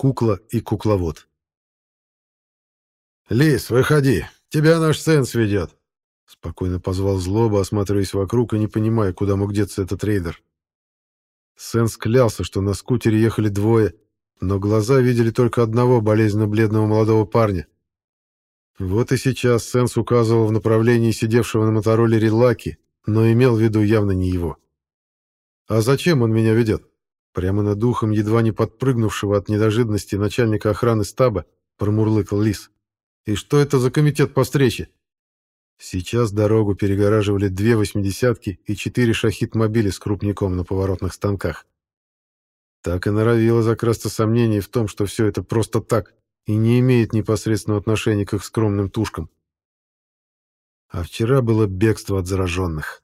кукла и кукловод. «Лис, выходи! Тебя наш сенс ведет!» Спокойно позвал злоба, осматриваясь вокруг и не понимая, куда мог деться этот рейдер. Сенс клялся, что на скутере ехали двое, но глаза видели только одного болезненно-бледного молодого парня. Вот и сейчас Сенс указывал в направлении сидевшего на мотороллере Лаки, но имел в виду явно не его. «А зачем он меня ведет?» Прямо над духом едва не подпрыгнувшего от недожидности начальника охраны стаба промурлыкал Лис. «И что это за комитет по встрече?» Сейчас дорогу перегораживали две восьмидесятки и четыре шахид-мобили с крупником на поворотных станках. Так и норовило закрасться сомнение в том, что все это просто так и не имеет непосредственного отношения к их скромным тушкам. А вчера было бегство от зараженных.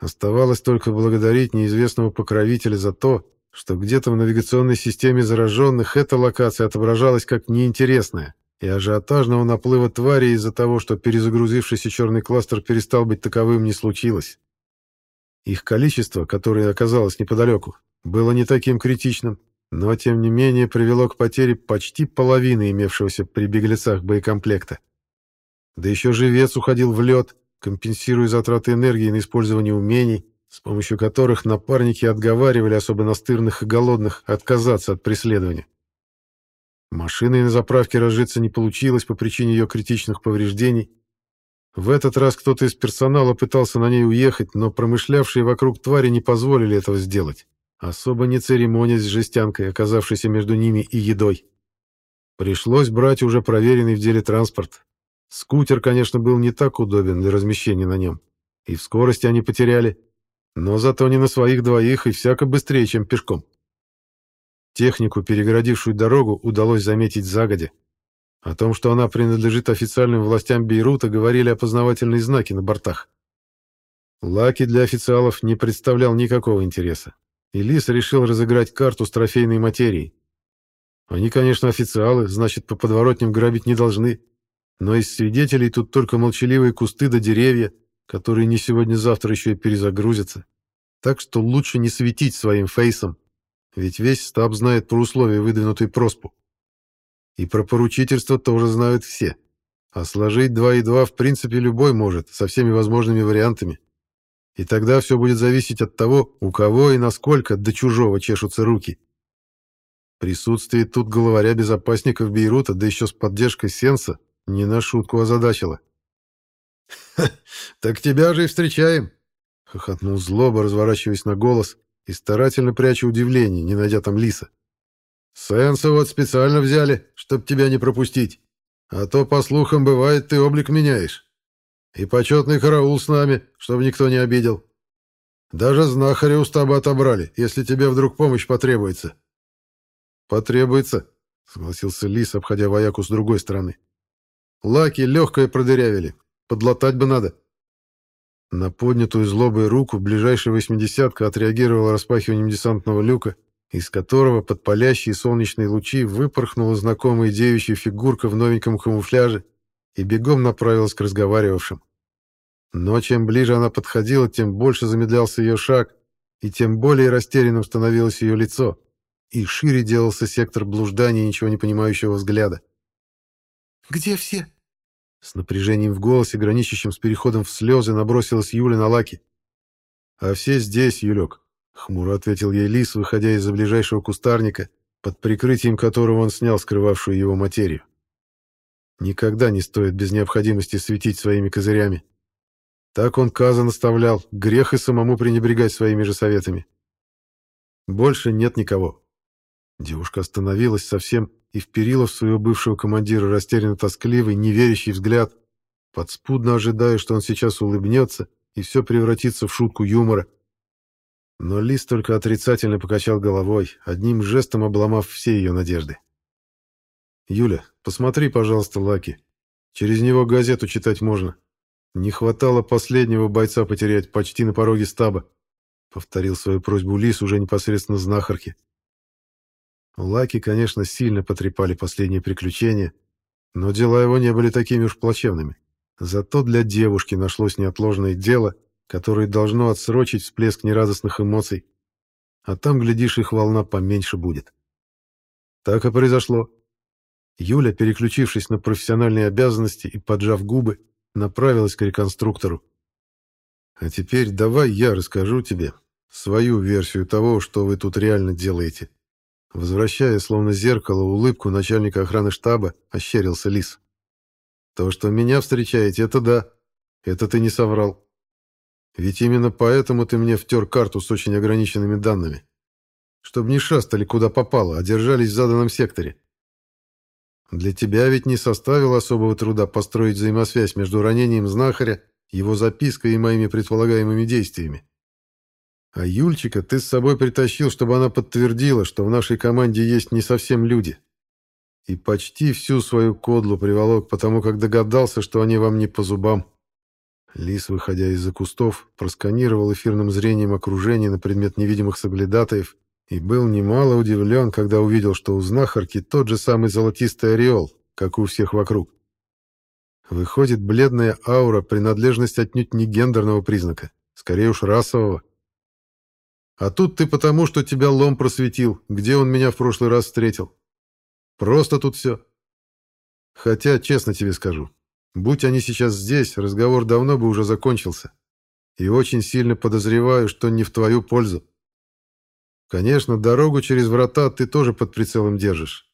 Оставалось только благодарить неизвестного покровителя за то, что где-то в навигационной системе зараженных эта локация отображалась как неинтересная, и ажиотажного наплыва твари из-за того, что перезагрузившийся черный кластер перестал быть таковым, не случилось. Их количество, которое оказалось неподалеку, было не таким критичным, но тем не менее привело к потере почти половины имевшегося при беглецах боекомплекта. Да еще живец уходил в лед, компенсируя затраты энергии на использование умений, с помощью которых напарники отговаривали особо настырных и голодных отказаться от преследования. Машиной на заправке разжиться не получилось по причине ее критичных повреждений. В этот раз кто-то из персонала пытался на ней уехать, но промышлявшие вокруг твари не позволили этого сделать особо не церемонясь с жестянкой, оказавшейся между ними и едой. Пришлось брать уже проверенный в деле транспорт. Скутер, конечно, был не так удобен для размещения на нем, и в скорости они потеряли, но зато не на своих двоих и всяко быстрее, чем пешком. Технику, перегородившую дорогу, удалось заметить загодя. О том, что она принадлежит официальным властям Бейрута, говорили опознавательные знаки на бортах. Лаки для официалов не представлял никакого интереса и Лис решил разыграть карту с трофейной материей. Они, конечно, официалы, значит, по подворотням грабить не должны, но из свидетелей тут только молчаливые кусты да деревья, которые не сегодня-завтра еще и перезагрузятся. Так что лучше не светить своим фейсом, ведь весь стаб знает про условия, выдвинутые проспу. И про поручительство тоже знают все. А сложить два и два в принципе любой может, со всеми возможными вариантами. И тогда все будет зависеть от того, у кого и насколько до чужого чешутся руки. Присутствие тут главаря безопасников Бейрута, да еще с поддержкой Сенса, не на шутку озадачило. так тебя же и встречаем!» — хохотнул злоба, разворачиваясь на голос и старательно пряча удивление, не найдя там лиса. «Сенса вот специально взяли, чтоб тебя не пропустить. А то, по слухам, бывает, ты облик меняешь. И почетный караул с нами, чтобы никто не обидел. Даже знахаря у стаба отобрали, если тебе вдруг помощь потребуется. Потребуется, согласился Лис, обходя вояку с другой стороны. Лаки легкое продырявили. Подлатать бы надо. На поднятую злобой руку ближайшая восьмидесятка отреагировала распахиванием десантного люка, из которого под палящие солнечные лучи выпорхнула знакомая девичья фигурка в новеньком камуфляже и бегом направилась к разговаривавшим. Но чем ближе она подходила, тем больше замедлялся ее шаг, и тем более растерянным становилось ее лицо, и шире делался сектор блуждания ничего не понимающего взгляда. «Где все?» С напряжением в голосе, граничащим с переходом в слезы, набросилась Юля на Лаки. «А все здесь, Юлек», — хмуро ответил ей Лис, выходя из-за ближайшего кустарника, под прикрытием которого он снял скрывавшую его материю. Никогда не стоит без необходимости светить своими козырями. Так он Каза наставлял, грех и самому пренебрегать своими же советами. Больше нет никого. Девушка остановилась совсем и вперила в своего бывшего командира растерянно-тоскливый, неверящий взгляд, подспудно ожидая, что он сейчас улыбнется, и все превратится в шутку юмора. Но Лис только отрицательно покачал головой, одним жестом обломав все ее надежды. «Юля, посмотри, пожалуйста, Лаки. Через него газету читать можно. Не хватало последнего бойца потерять почти на пороге стаба», — повторил свою просьбу Лис уже непосредственно знахарке. Лаки, конечно, сильно потрепали последние приключения, но дела его не были такими уж плачевными. Зато для девушки нашлось неотложное дело, которое должно отсрочить всплеск нерадостных эмоций. А там, глядишь, их волна поменьше будет. Так и произошло. Юля, переключившись на профессиональные обязанности и поджав губы, направилась к реконструктору. А теперь давай я расскажу тебе свою версию того, что вы тут реально делаете. Возвращая, словно зеркало, улыбку начальника охраны штаба, ощерился Лис. То, что меня встречаете, это да. Это ты не соврал. Ведь именно поэтому ты мне втер карту с очень ограниченными данными. Чтобы не шастали куда попало, а держались в заданном секторе. Для тебя ведь не составило особого труда построить взаимосвязь между ранением знахаря, его запиской и моими предполагаемыми действиями. А Юльчика ты с собой притащил, чтобы она подтвердила, что в нашей команде есть не совсем люди. И почти всю свою кодлу приволок, потому как догадался, что они вам не по зубам. Лис, выходя из-за кустов, просканировал эфирным зрением окружение на предмет невидимых соглядатаев и был немало удивлен, когда увидел, что у знахарки тот же самый золотистый ореол, как у всех вокруг. Выходит, бледная аура — принадлежность отнюдь не гендерного признака, скорее уж расового. А тут ты потому, что тебя лом просветил, где он меня в прошлый раз встретил. Просто тут все. Хотя, честно тебе скажу, будь они сейчас здесь, разговор давно бы уже закончился. И очень сильно подозреваю, что не в твою пользу. Конечно, дорогу через врата ты тоже под прицелом держишь.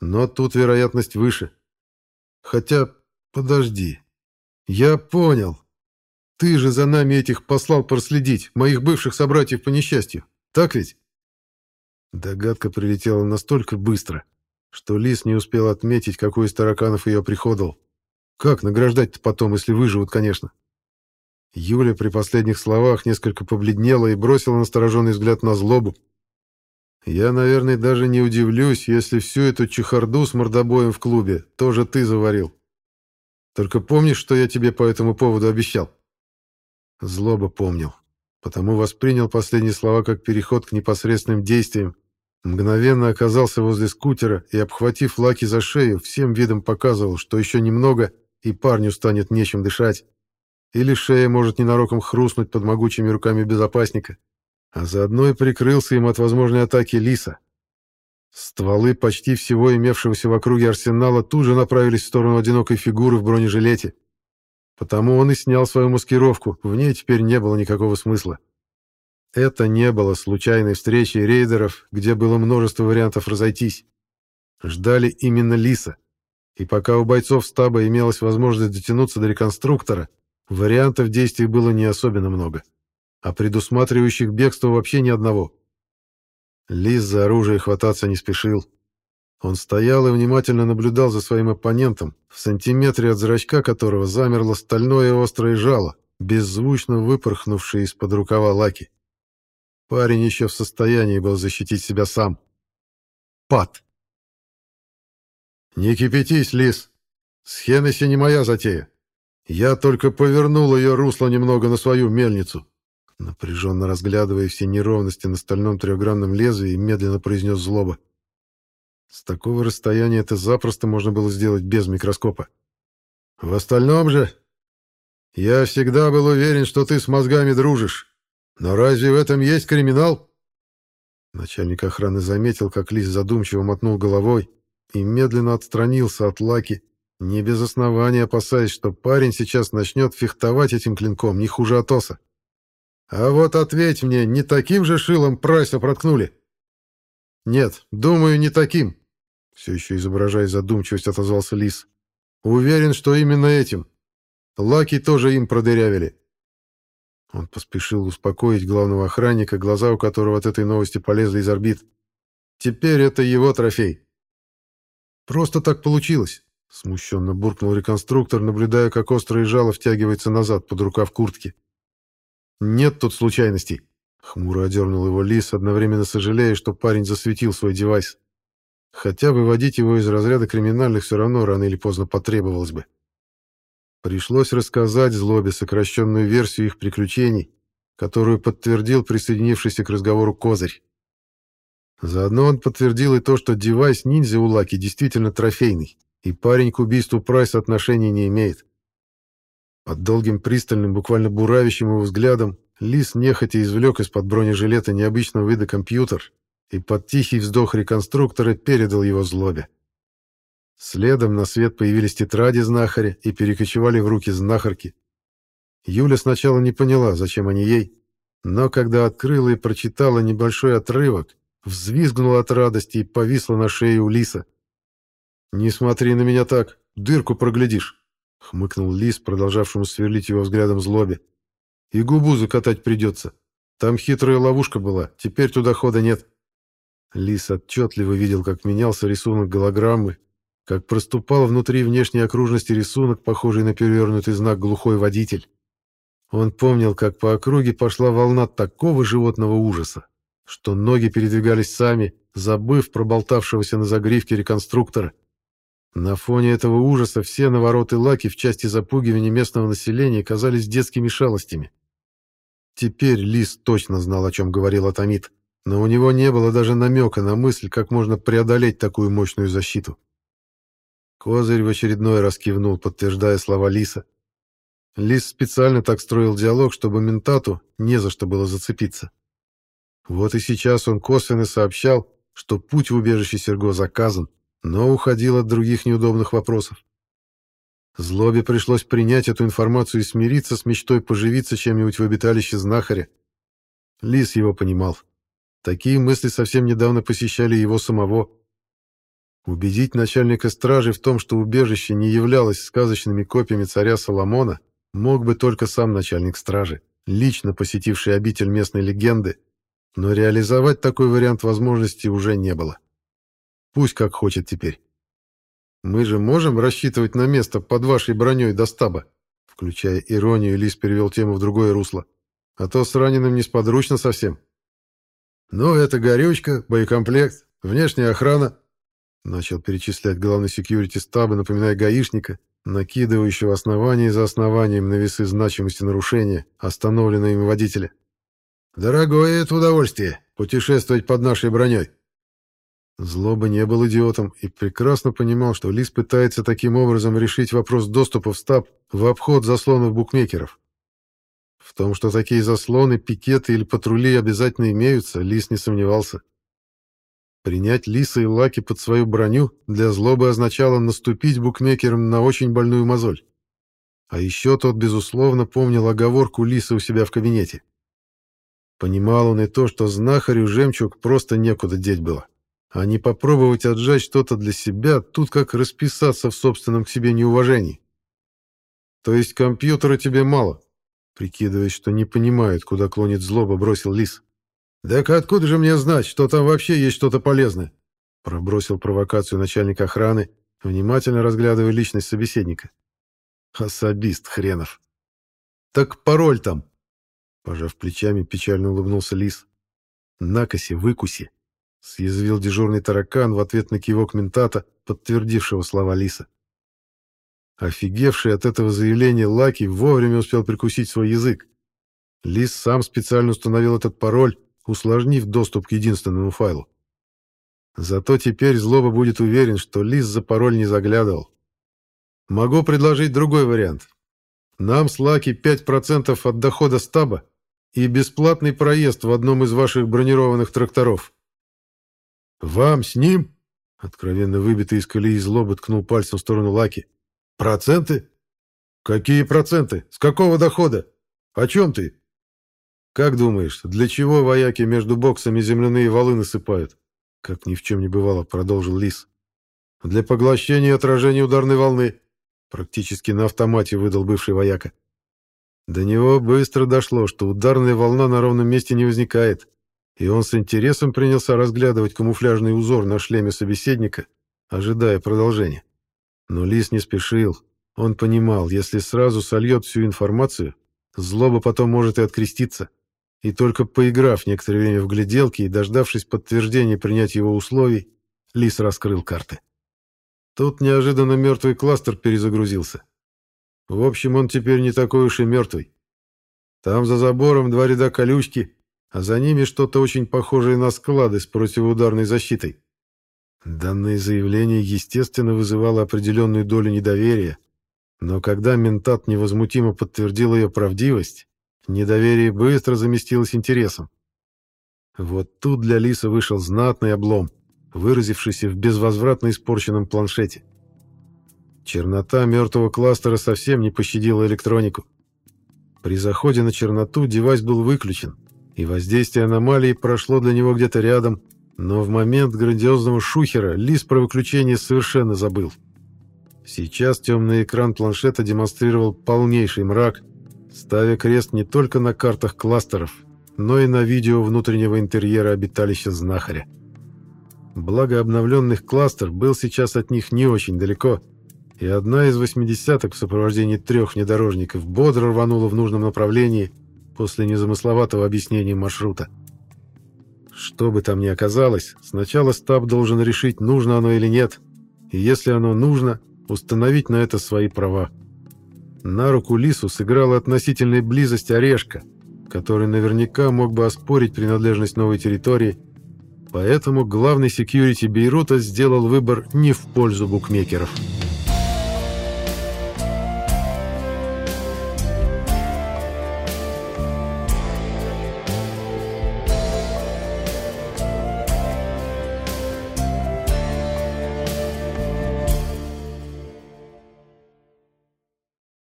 Но тут вероятность выше. Хотя, подожди. Я понял. Ты же за нами этих послал проследить, моих бывших собратьев по несчастью. Так ведь? Догадка прилетела настолько быстро, что Лис не успел отметить, какой из тараканов ее приходовал. Как награждать-то потом, если выживут, конечно? Юля при последних словах несколько побледнела и бросила настороженный взгляд на злобу. Я, наверное, даже не удивлюсь, если всю эту чехарду с мордобоем в клубе тоже ты заварил. Только помнишь, что я тебе по этому поводу обещал? Злоба помнил, потому воспринял последние слова как переход к непосредственным действиям. Мгновенно оказался возле скутера и, обхватив Лаки за шею, всем видом показывал, что еще немного, и парню станет нечем дышать. Или шея может ненароком хрустнуть под могучими руками безопасника. А заодно и прикрылся им от возможной атаки Лиса. Стволы почти всего имевшегося в округе арсенала тут же направились в сторону одинокой фигуры в бронежилете. Потому он и снял свою маскировку, в ней теперь не было никакого смысла. Это не было случайной встречей рейдеров, где было множество вариантов разойтись. Ждали именно Лиса. И пока у бойцов стаба имелась возможность дотянуться до реконструктора, вариантов действий было не особенно много. А предусматривающих бегство вообще ни одного. Лис за оружие хвататься не спешил. Он стоял и внимательно наблюдал за своим оппонентом, в сантиметре от зрачка которого замерло стальное острое жало, беззвучно выпорхнувшее из-под рукава Лаки. Парень еще в состоянии был защитить себя сам. Пад. «Не кипятись, Лис. С Хеннесси не моя затея. Я только повернул ее русло немного на свою мельницу». Напряженно разглядывая все неровности на стальном трехгранном лезвии, медленно произнес злоба. С такого расстояния это запросто можно было сделать без микроскопа. В остальном же... Я всегда был уверен, что ты с мозгами дружишь. Но разве в этом есть криминал? Начальник охраны заметил, как Лис задумчиво мотнул головой и медленно отстранился от Лаки, не без основания опасаясь, что парень сейчас начнет фехтовать этим клинком не хуже Атоса. «А вот ответь мне, не таким же шилом Прайса проткнули?» «Нет, думаю, не таким», все еще изображая задумчивость, отозвался Лис. «Уверен, что именно этим. Лаки тоже им продырявили». Он поспешил успокоить главного охранника, глаза у которого от этой новости полезли из орбит. «Теперь это его трофей». «Просто так получилось», — смущенно буркнул реконструктор, наблюдая, как острое жало втягивается назад под рукав куртки. «Нет тут случайностей», — хмуро одернул его Лис, одновременно сожалея, что парень засветил свой девайс хотя выводить его из разряда криминальных все равно рано или поздно потребовалось бы. Пришлось рассказать Злобе сокращенную версию их приключений, которую подтвердил присоединившийся к разговору Козырь. Заодно он подтвердил и то, что девайс ниндзя у Лаки действительно трофейный, и парень к убийству Прайса отношения не имеет. Под долгим пристальным, буквально буравящим его взглядом, Лис нехотя извлек из-под бронежилета необычного вида компьютер и под тихий вздох реконструктора передал его злобе. Следом на свет появились тетради знахаря и перекочевали в руки знахарки. Юля сначала не поняла, зачем они ей, но когда открыла и прочитала небольшой отрывок, взвизгнула от радости и повисла на шее у Лиса. «Не смотри на меня так, дырку проглядишь», — хмыкнул Лис, продолжавшему сверлить его взглядом злобе. «И губу закатать придется. Там хитрая ловушка была, теперь туда хода нет». Лис отчетливо видел, как менялся рисунок голограммы, как проступал внутри внешней окружности рисунок, похожий на перевернутый знак «глухой водитель». Он помнил, как по округе пошла волна такого животного ужаса, что ноги передвигались сами, забыв проболтавшегося на загривке реконструктора. На фоне этого ужаса все навороты лаки в части запугивания местного населения казались детскими шалостями. Теперь Лис точно знал, о чем говорил Атомит, но у него не было даже намека на мысль, как можно преодолеть такую мощную защиту. Козырь в очередной раз кивнул, подтверждая слова Лиса. Лис специально так строил диалог, чтобы ментату не за что было зацепиться. Вот и сейчас он косвенно сообщал, что путь в убежище Серго заказан, но уходил от других неудобных вопросов. Злобе пришлось принять эту информацию и смириться с мечтой поживиться чем-нибудь в обиталище знахаря. Лис его понимал. Такие мысли совсем недавно посещали его самого. Убедить начальника стражи в том, что убежище не являлось сказочными копиями царя Соломона, мог бы только сам начальник стражи, лично посетивший обитель местной легенды, но реализовать такой вариант возможности уже не было. Пусть как хочет теперь. Мы же можем рассчитывать на место под вашей броней до стаба? Включая иронию, Лис перевел тему в другое русло. А то с раненым несподручно совсем. Ну, это горючка, боекомплект, внешняя охрана, Начал перечислять главный секьюрити стаба, напоминая гаишника, накидывающего основание за основанием на весы значимости нарушения, остановленного им водителя. «Дорогое это удовольствие — путешествовать под нашей броней!» Злоба не был идиотом и прекрасно понимал, что Лис пытается таким образом решить вопрос доступа в стаб в обход заслонов букмекеров. В том, что такие заслоны, пикеты или патрули обязательно имеются, Лис не сомневался. Принять Лиса и Лаки под свою броню для злобы означало наступить букмекерам на очень больную мозоль. А еще тот, безусловно, помнил оговорку Лиса у себя в кабинете. Понимал он и то, что знахарю жемчуг просто некуда деть было. А не попробовать отжать что-то для себя, тут как расписаться в собственном к себе неуважении. То есть компьютера тебе мало? Прикидываясь, что не понимает, куда клонит злоба, бросил Лис. «Так откуда же мне знать, что там вообще есть что-то полезное?» Пробросил провокацию начальник охраны, внимательно разглядывая личность собеседника. «Особист хренов!» «Так пароль там!» Пожав плечами, печально улыбнулся лис. «Накоси, выкуси!» Съязвил дежурный таракан в ответ на кивок ментата, подтвердившего слова лиса. Офигевший от этого заявления Лаки вовремя успел прикусить свой язык. Лис сам специально установил этот пароль, усложнив доступ к единственному файлу. Зато теперь Злоба будет уверен, что Лис за пароль не заглядывал. Могу предложить другой вариант. Нам с Лаки 5% от дохода стаба и бесплатный проезд в одном из ваших бронированных тракторов. Вам с ним? Откровенно выбитый из колеи злобы ткнул пальцем в сторону Лаки. Проценты? Какие проценты? С какого дохода? О чем ты? «Как думаешь, для чего вояки между боксами земляные валы насыпают?» Как ни в чем не бывало, продолжил Лис. «Для поглощения и отражения ударной волны», практически на автомате выдал бывший вояка. До него быстро дошло, что ударная волна на ровном месте не возникает, и он с интересом принялся разглядывать камуфляжный узор на шлеме собеседника, ожидая продолжения. Но Лис не спешил. Он понимал, если сразу сольет всю информацию, злоба потом может и откреститься и только поиграв некоторое время в гляделки и дождавшись подтверждения принять его условий, Лис раскрыл карты. Тут неожиданно мертвый кластер перезагрузился. В общем, он теперь не такой уж и мертвый. Там за забором два ряда колючки, а за ними что-то очень похожее на склады с противоударной защитой. Данное заявление, естественно, вызывало определенную долю недоверия, но когда ментат невозмутимо подтвердил ее правдивость, Недоверие быстро заместилось интересом. Вот тут для Лиса вышел знатный облом, выразившийся в безвозвратно испорченном планшете. Чернота мертвого кластера совсем не пощадила электронику. При заходе на черноту девайс был выключен, и воздействие аномалии прошло для него где-то рядом, но в момент грандиозного шухера Лис про выключение совершенно забыл. Сейчас темный экран планшета демонстрировал полнейший мрак, ставя крест не только на картах кластеров, но и на видео внутреннего интерьера обиталища знахаря. Благо обновленных кластер был сейчас от них не очень далеко, и одна из восьмидесяток в сопровождении трех внедорожников бодро рванула в нужном направлении после незамысловатого объяснения маршрута. Что бы там ни оказалось, сначала стаб должен решить, нужно оно или нет, и если оно нужно, установить на это свои права. На руку Лису сыграла относительная близость Орешка, который наверняка мог бы оспорить принадлежность новой территории, поэтому главный секьюрити Бейрута сделал выбор не в пользу букмекеров.